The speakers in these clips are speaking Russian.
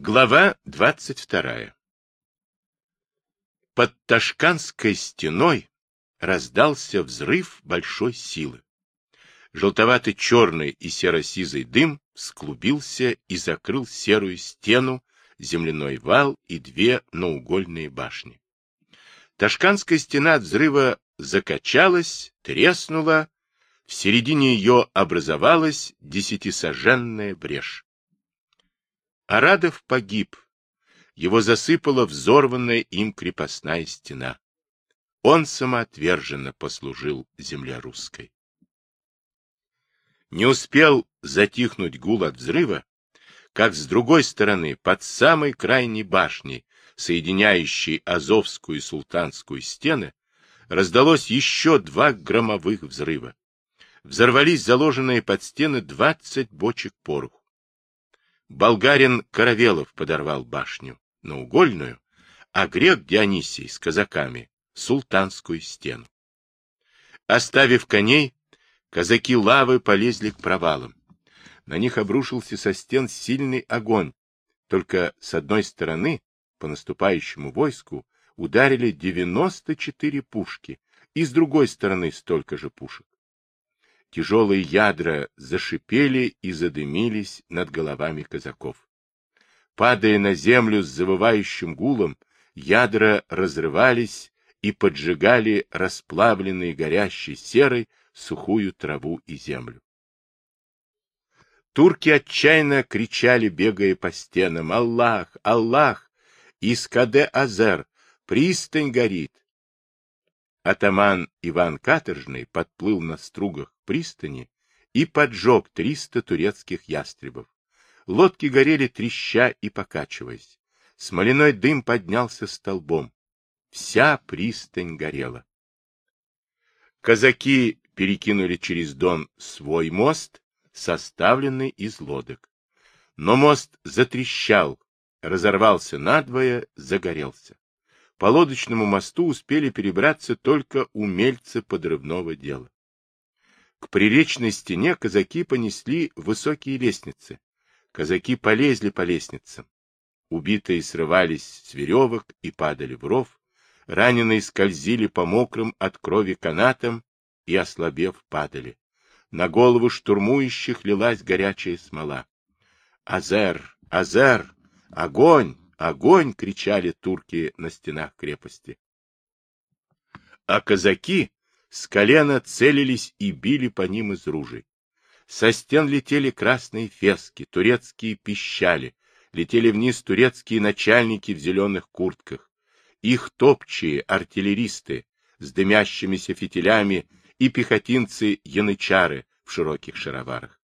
Глава 22. Под Ташканской стеной раздался взрыв большой силы. Желтоватый черный и серо-сизый дым склубился и закрыл серую стену, земляной вал и две наугольные башни. Ташканская стена от взрыва закачалась, треснула, в середине ее образовалась десятисоженная брешь. Арадов погиб. Его засыпала взорванная им крепостная стена. Он самоотверженно послужил земле русской. Не успел затихнуть гул от взрыва, как с другой стороны, под самой крайней башней, соединяющей Азовскую и Султанскую стены, раздалось еще два громовых взрыва. Взорвались заложенные под стены двадцать бочек пороху. Болгарин Каравелов подорвал башню, наугольную, а грек Дионисий с казаками — султанскую стену. Оставив коней, казаки лавы полезли к провалам. На них обрушился со стен сильный огонь. Только с одной стороны, по наступающему войску, ударили 94 пушки, и с другой стороны столько же пушек. Тяжелые ядра зашипели и задымились над головами казаков. Падая на землю с завывающим гулом, ядра разрывались и поджигали расплавленные горящей серой сухую траву и землю. Турки отчаянно кричали, бегая по стенам, «Аллах! Аллах! Искаде-Азер! Пристань горит! атаман Иван Каторжный подплыл на стругах пристани и поджег триста турецких ястребов. Лодки горели треща и покачиваясь. Смоляной дым поднялся столбом. Вся пристань горела. Казаки перекинули через Дон свой мост, составленный из лодок. Но мост затрещал, разорвался надвое, загорелся. По лодочному мосту успели перебраться только умельцы подрывного дела. К приречной стене казаки понесли высокие лестницы. Казаки полезли по лестницам. Убитые срывались с веревок и падали в ров. Раненые скользили по мокрым от крови канатам и, ослабев, падали. На голову штурмующих лилась горячая смола. «Азер! Азер! Огонь! Огонь! — кричали турки на стенах крепости. А казаки с колена целились и били по ним из ружей. Со стен летели красные фески, турецкие пищали, летели вниз турецкие начальники в зеленых куртках, их топчие артиллеристы с дымящимися фитилями и пехотинцы-янычары в широких шароварах.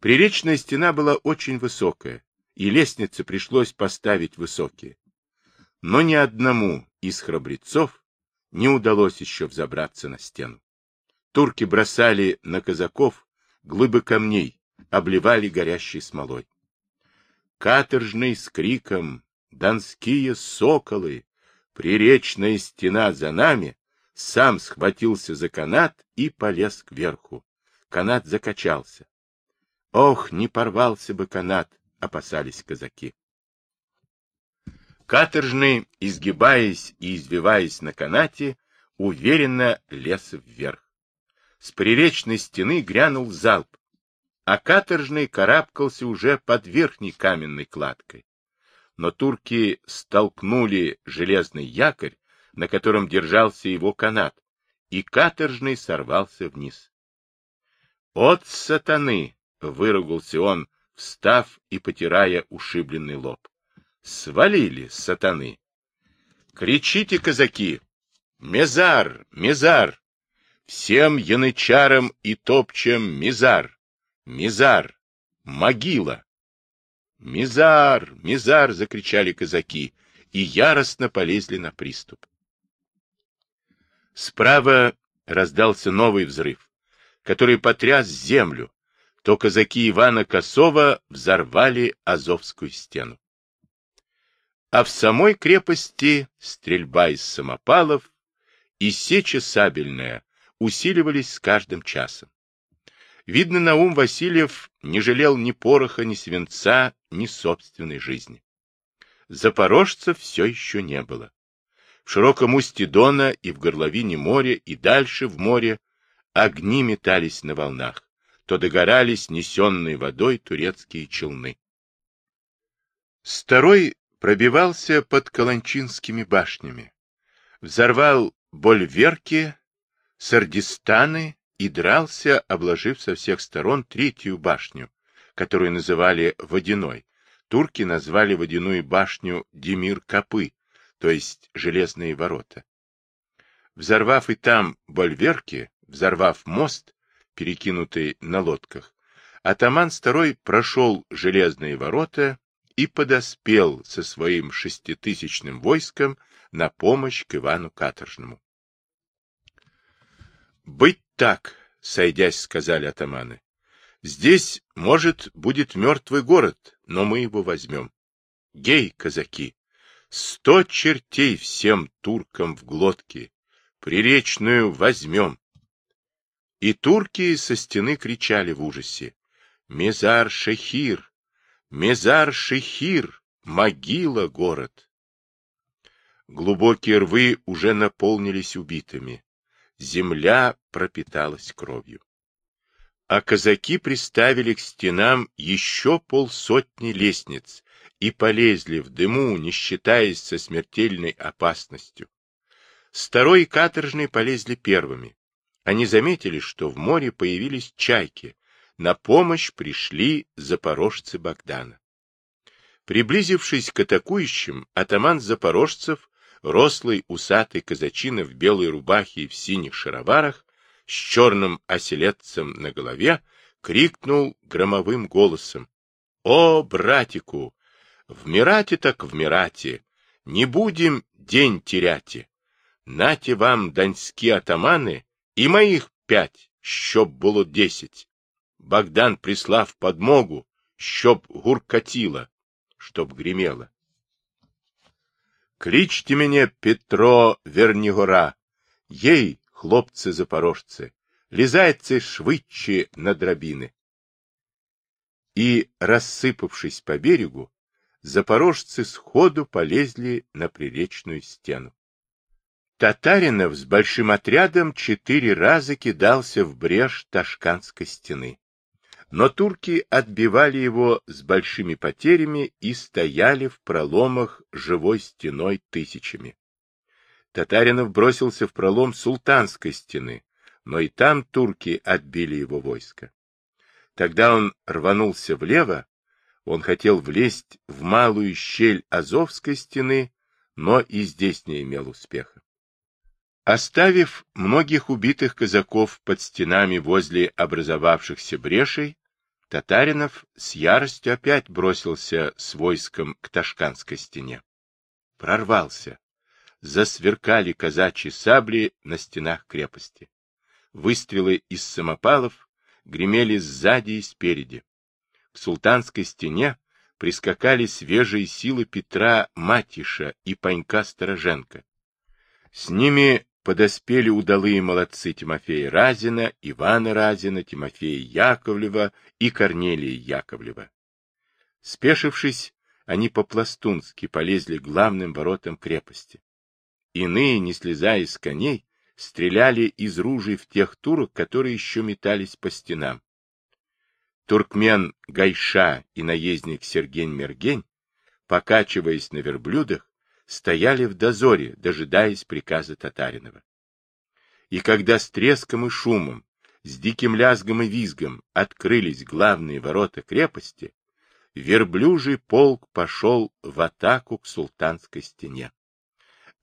Приречная стена была очень высокая, и лестницы пришлось поставить высокие. Но ни одному из храбрецов не удалось еще взобраться на стену. Турки бросали на казаков глыбы камней, обливали горящей смолой. Каторжный с криком «Донские соколы! Приречная стена за нами!» сам схватился за канат и полез кверху. Канат закачался. Ох, не порвался бы канат, опасались казаки. Каторжный, изгибаясь и извиваясь на канате, уверенно лез вверх. С приречной стены грянул залп, а каторжный карабкался уже под верхней каменной кладкой. Но турки столкнули железный якорь, на котором держался его канат, и каторжный сорвался вниз. «От сатаны!» — выругался он, встав и потирая ушибленный лоб. Свалили, сатаны! Кричите, казаки! Мезар! Мезар! Всем янычарам и топчем мизар! Мизар! Могила! Мизар! Мизар! закричали казаки и яростно полезли на приступ. Справа раздался новый взрыв, который потряс землю, то казаки Ивана Косова взорвали Азовскую стену. А в самой крепости стрельба из самопалов и сеча сабельная усиливались с каждым часом. Видно, Наум Васильев не жалел ни пороха, ни свинца, ни собственной жизни. Запорожцев все еще не было. В широком устье Дона и в горловине моря, и дальше в море огни метались на волнах, то догорались несенные водой турецкие челны. Старой пробивался под Каланчинскими башнями, взорвал Больверки, Сардистаны и дрался, обложив со всех сторон третью башню, которую называли Водяной. Турки назвали водяную башню Демир-Копы, то есть Железные ворота. Взорвав и там Больверки, взорвав мост, перекинутый на лодках, атаман Старой прошел Железные ворота и подоспел со своим шеститысячным войском на помощь к Ивану Каторжному. «Быть так», — сойдясь, сказали атаманы. «Здесь, может, будет мертвый город, но мы его возьмем. Гей, казаки, сто чертей всем туркам в глотке, приречную возьмем». И турки со стены кричали в ужасе. «Мезар-Шехир! Мезар-Шехир, могила город. Глубокие рвы уже наполнились убитыми. Земля пропиталась кровью. А казаки приставили к стенам еще полсотни лестниц и полезли в дыму, не считаясь со смертельной опасностью. Старой и каторжный полезли первыми. Они заметили, что в море появились чайки, на помощь пришли запорожцы Богдана. Приблизившись к атакующим, атаман запорожцев, рослый усатый казачина в белой рубахе и в синих шароварах, с черным оселедцем на голове, крикнул громовым голосом. — О, братику! В Мирате так в Мирате! Не будем день теряти! Нате вам, донские атаманы, и моих пять, щоб було десять. Богдан прислав подмогу, щоб гуркотіло, щоб гремело. Кличте мене Петро Вернігора. Ей, хлопцы-запорожцы, лізайте швидше на драбины. И, рассыпавшись по берегу, запорожцы сходу полезли на приречную стену. Татаринов с большим отрядом четыре раза кидался в брешь Ташканской стены но турки отбивали его с большими потерями и стояли в проломах живой стеной тысячами. Татаринов бросился в пролом султанской стены, но и там турки отбили его войско. Тогда он рванулся влево, он хотел влезть в малую щель Азовской стены, но и здесь не имел успеха. Оставив многих убитых казаков под стенами возле образовавшихся брешей, Татаринов с яростью опять бросился с войском к Ташканской стене. Прорвался. Засверкали казачьи сабли на стенах крепости. Выстрелы из самопалов гремели сзади и спереди. К султанской стене прискакали свежие силы Петра Матиша и Панька Стороженко. С ними подоспели удалые молодцы Тимофея Разина, Ивана Разина, Тимофея Яковлева и Корнелия Яковлева. Спешившись, они по-пластунски полезли главным воротам крепости. Иные, не слезая с коней, стреляли из ружей в тех турок, которые еще метались по стенам. Туркмен Гайша и наездник Сергень-Мергень, покачиваясь на верблюдах, стояли в дозоре, дожидаясь приказа Татаринова. И когда с треском и шумом, с диким лязгом и визгом открылись главные ворота крепости, верблюжий полк пошел в атаку к султанской стене.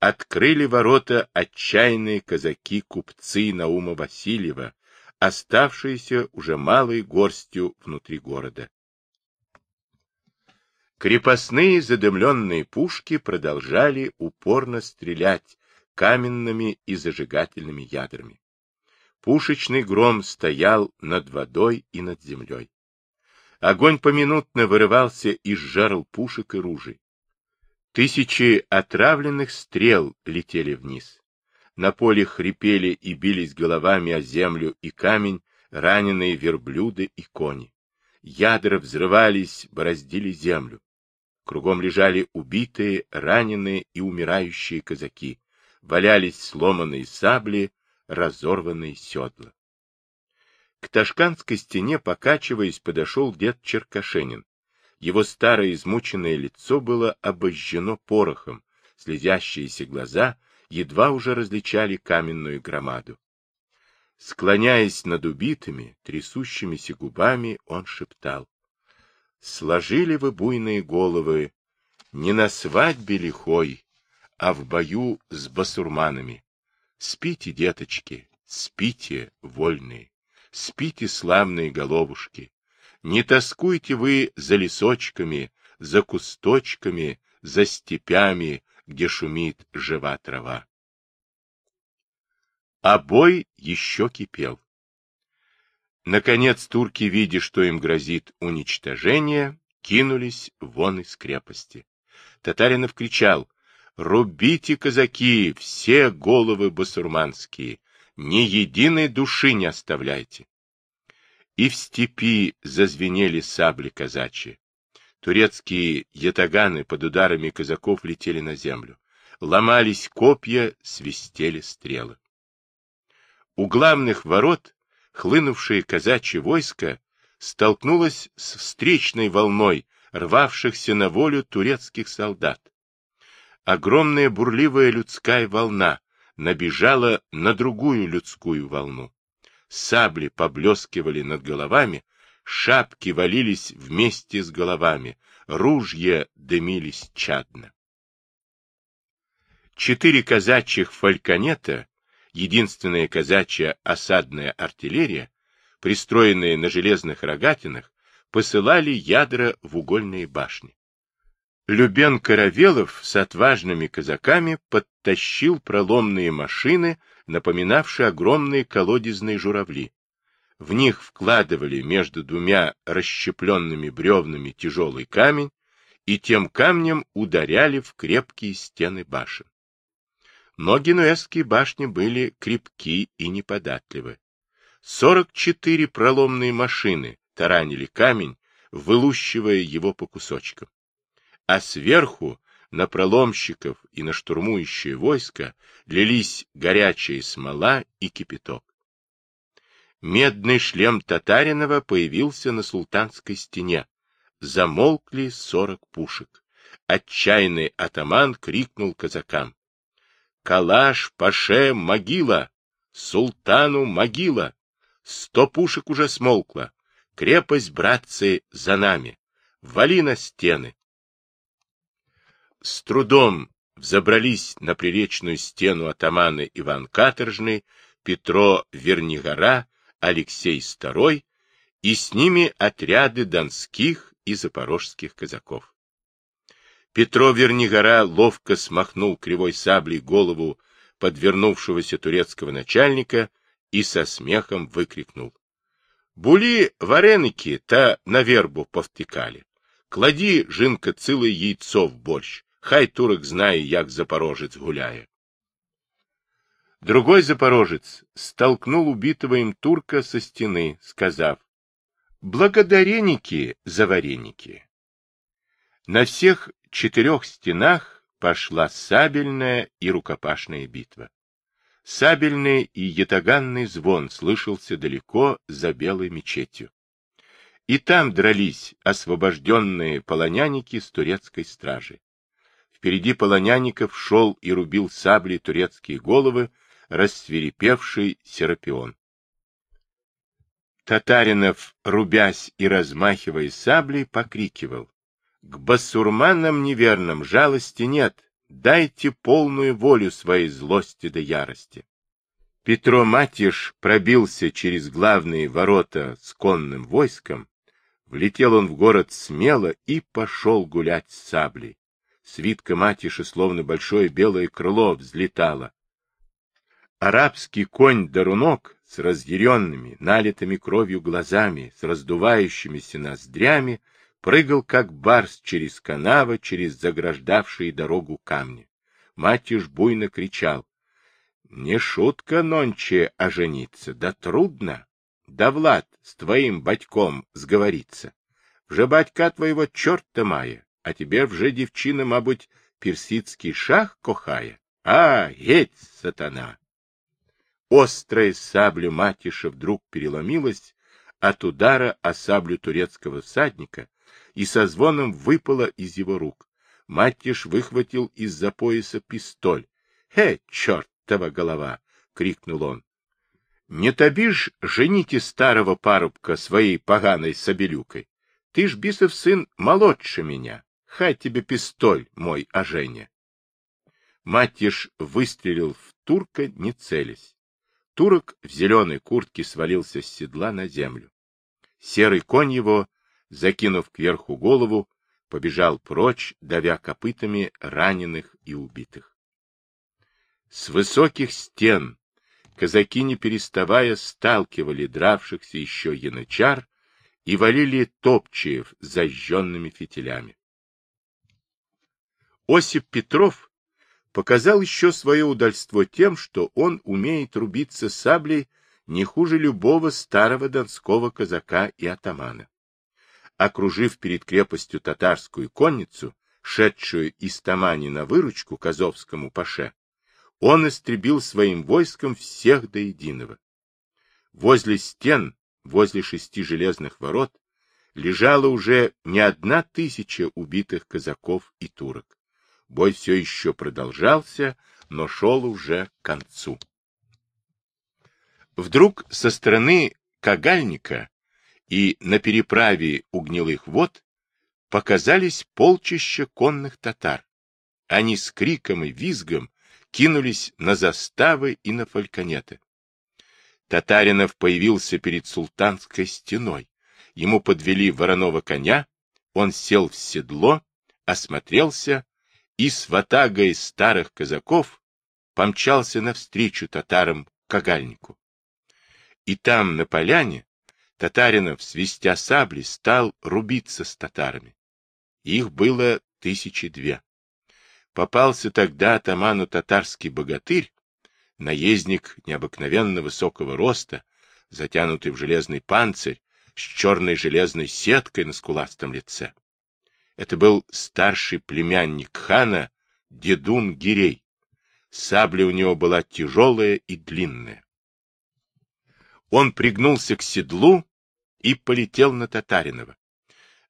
Открыли ворота отчаянные казаки-купцы Наума Васильева, оставшиеся уже малой горстью внутри города. Крепостные задымленные пушки продолжали упорно стрелять каменными и зажигательными ядрами. Пушечный гром стоял над водой и над землей. Огонь поминутно вырывался из жарл пушек и ружей. Тысячи отравленных стрел летели вниз. На поле хрипели и бились головами о землю и камень раненые верблюды и кони. Ядра взрывались, бороздили землю. Кругом лежали убитые, раненые и умирающие казаки. Валялись сломанные сабли, разорванные седла. К Ташканской стене, покачиваясь, подошел дед Черкашенин. Его старое измученное лицо было обожжено порохом, слезящиеся глаза едва уже различали каменную громаду. Склоняясь над убитыми, трясущимися губами, он шептал. Сложили вы буйные головы не на свадьбе лихой, а в бою с басурманами. Спите, деточки, спите, вольные, спите, славные головушки. Не тоскуйте вы за лесочками, за кусточками, за степями, где шумит жива трава. А бой еще кипел. Наконец турки, видя, что им грозит уничтожение, кинулись вон из крепости. Татаринов кричал «Рубите, казаки, все головы басурманские, ни единой души не оставляйте!» И в степи зазвенели сабли казачьи. Турецкие ятаганы под ударами казаков летели на землю. Ломались копья, свистели стрелы. У главных ворот хлынувшее казачье войско столкнулось с встречной волной рвавшихся на волю турецких солдат. Огромная бурливая людская волна набежала на другую людскую волну. Сабли поблескивали над головами, шапки валились вместе с головами, ружья дымились чадно. Четыре казачьих фальконета, единственная казачья осадная артиллерия, пристроенные на железных рогатинах, посылали ядра в угольные башни. Любен Каравелов с отважными казаками подтащил проломные машины, напоминавшие огромные колодезные журавли. В них вкладывали между двумя расщепленными бревнами тяжелый камень и тем камнем ударяли в крепкие стены башен. Но генуэзские башни были крепки и неподатливы. Сорок четыре проломные машины таранили камень, вылущивая его по кусочкам. А сверху на проломщиков и на штурмующее войско лились горячая смола и кипяток. Медный шлем Татаринова появился на султанской стене. Замолкли сорок пушек. Отчаянный атаман крикнул казакам. «Калаш, паше, могила! Султану могила! Сто пушек уже смолкло! Крепость, братцы, за нами! Вали на стены!» С трудом взобрались на приречную стену атаманы Иван Каторжный, Петро Вернигора Алексей II и с ними отряды донских и запорожских казаков. Петро Вернигора ловко смахнул кривой саблей голову подвернувшегося турецкого начальника и со смехом выкрикнул. — Були вареники та на вербу повтыкали. Клади, жинка, ціле яйцо в борщ. Хай турок знає, як запорожець гуляє. Другой запорожец столкнул убитого им турка со стены, сказав «Благодареники за вареники». На всех четырех стенах пошла сабельная и рукопашная битва. Сабельный и ятаганный звон слышался далеко за белой мечетью. И там дрались освобожденные полоняники с турецкой стражи. Впереди полоняников шел и рубил сабли турецкие головы, рассверепевший Серапион. Татаринов, рубясь и размахивая саблей, покрикивал. К басурманам неверным жалости нет, дайте полную волю своей злости да ярости. Петро Матиш пробился через главные ворота с конным войском, влетел он в город смело и пошел гулять с саблей. Свитка Матиши, словно большое белое крыло, взлетала. Арабский конь Дарунок с разъяренными, налитыми кровью глазами, с раздувающимися ноздрями, прыгал, как барс, через канавы, через заграждавшие дорогу камни. Матиш буйно кричал. — Не шутка нонче ожениться, да трудно. да Влад с твоим батьком сговорится. Вже батька твоего черта мая, а тебе вже девчина, мабуть, персидский шах кохая. А, геть, сатана! Острая сабля Матиша вдруг переломилась от удара о саблю турецкого всадника и со звоном выпала из его рук. Матиш выхватил из-за пояса пистоль. — Хе, чертова голова! — крикнул он. — Не тобишь жените старого парубка своей поганой собелюкой. Ты ж, бисов сын, молодше меня. Хай тебе пистоль, мой оженя. Матиш выстрелил в турка, не целясь. Турок в зеленой куртке свалился с седла на землю. Серый конь его, закинув кверху голову, побежал прочь, давя копытами раненых и убитых. С высоких стен казаки, не переставая, сталкивали дравшихся еще янычар и валили топчиев зажженными фитилями. Осип Петров показал еще свое удальство тем, что он умеет рубиться саблей не хуже любого старого донского казака и атамана. Окружив перед крепостью татарскую конницу, шедшую из Тамани на выручку Казовскому паше, он истребил своим войском всех до единого. Возле стен, возле шести железных ворот, лежало уже не одна тысяча убитых казаков и турок. Бой все еще продолжался, но шел уже к концу. Вдруг со стороны Кагальника и на переправе у гнилых вод показались полчища конных татар. Они с криком и визгом кинулись на заставы и на фальконеты. Татаринов появился перед султанской стеной. Ему подвели вороного коня, он сел в седло, осмотрелся и с ватагой старых казаков помчался навстречу татарам Кагальнику. И там, на поляне, Татаринов, свистя сабли, стал рубиться с татарами. Их было тысячи две. Попался тогда атаману татарский богатырь, наездник необыкновенно высокого роста, затянутый в железный панцирь, с черной железной сеткой на скуластом лице. Это был старший племянник хана Дедун Гирей. Сабля у него была тяжелая и длинная. Он пригнулся к седлу и полетел на Татаринова.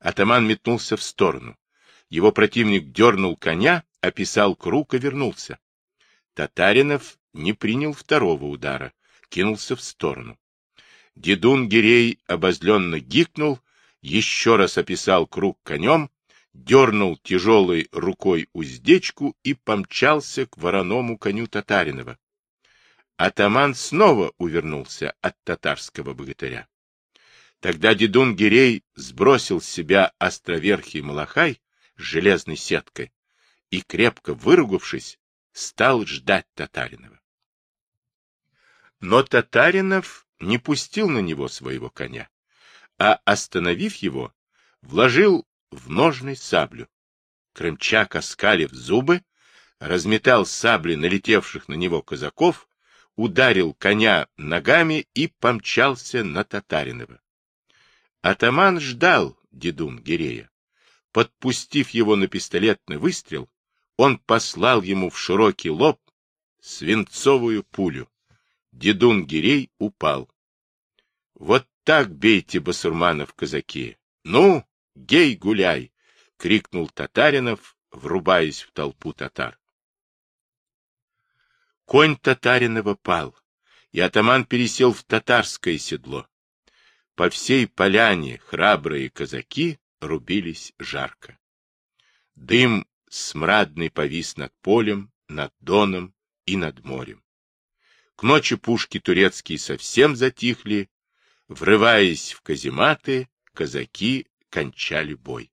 Атаман метнулся в сторону. Его противник дернул коня, описал круг и вернулся. Татаринов не принял второго удара, кинулся в сторону. Дедун Гирей обозленно гикнул, еще раз описал круг конем дернул тяжелой рукой уздечку и помчался к вороному коню Татаринова. Атаман снова увернулся от татарского богатыря. Тогда дедун Гирей сбросил с себя островерхий малахай с железной сеткой и, крепко выругавшись, стал ждать Татаринова. Но Татаринов не пустил на него своего коня, а, остановив его, вложил в ножной саблю. Крымчак, оскалив зубы, разметал сабли налетевших на него казаков, ударил коня ногами и помчался на Татаринова. Атаман ждал дедун Гирея. Подпустив его на пистолетный выстрел, он послал ему в широкий лоб свинцовую пулю. Дедун Гирей упал. — Вот так бейте басурманов, казаки! Ну, Гей, гуляй! — крикнул Татаринов, врубаясь в толпу татар. Конь Татаринова пал, и атаман пересел в татарское седло. По всей поляне храбрые казаки рубились жарко. Дым смрадный повис над полем, над доном и над морем. К ночи пушки турецкие совсем затихли, врываясь в казематы, казаки кончали бой.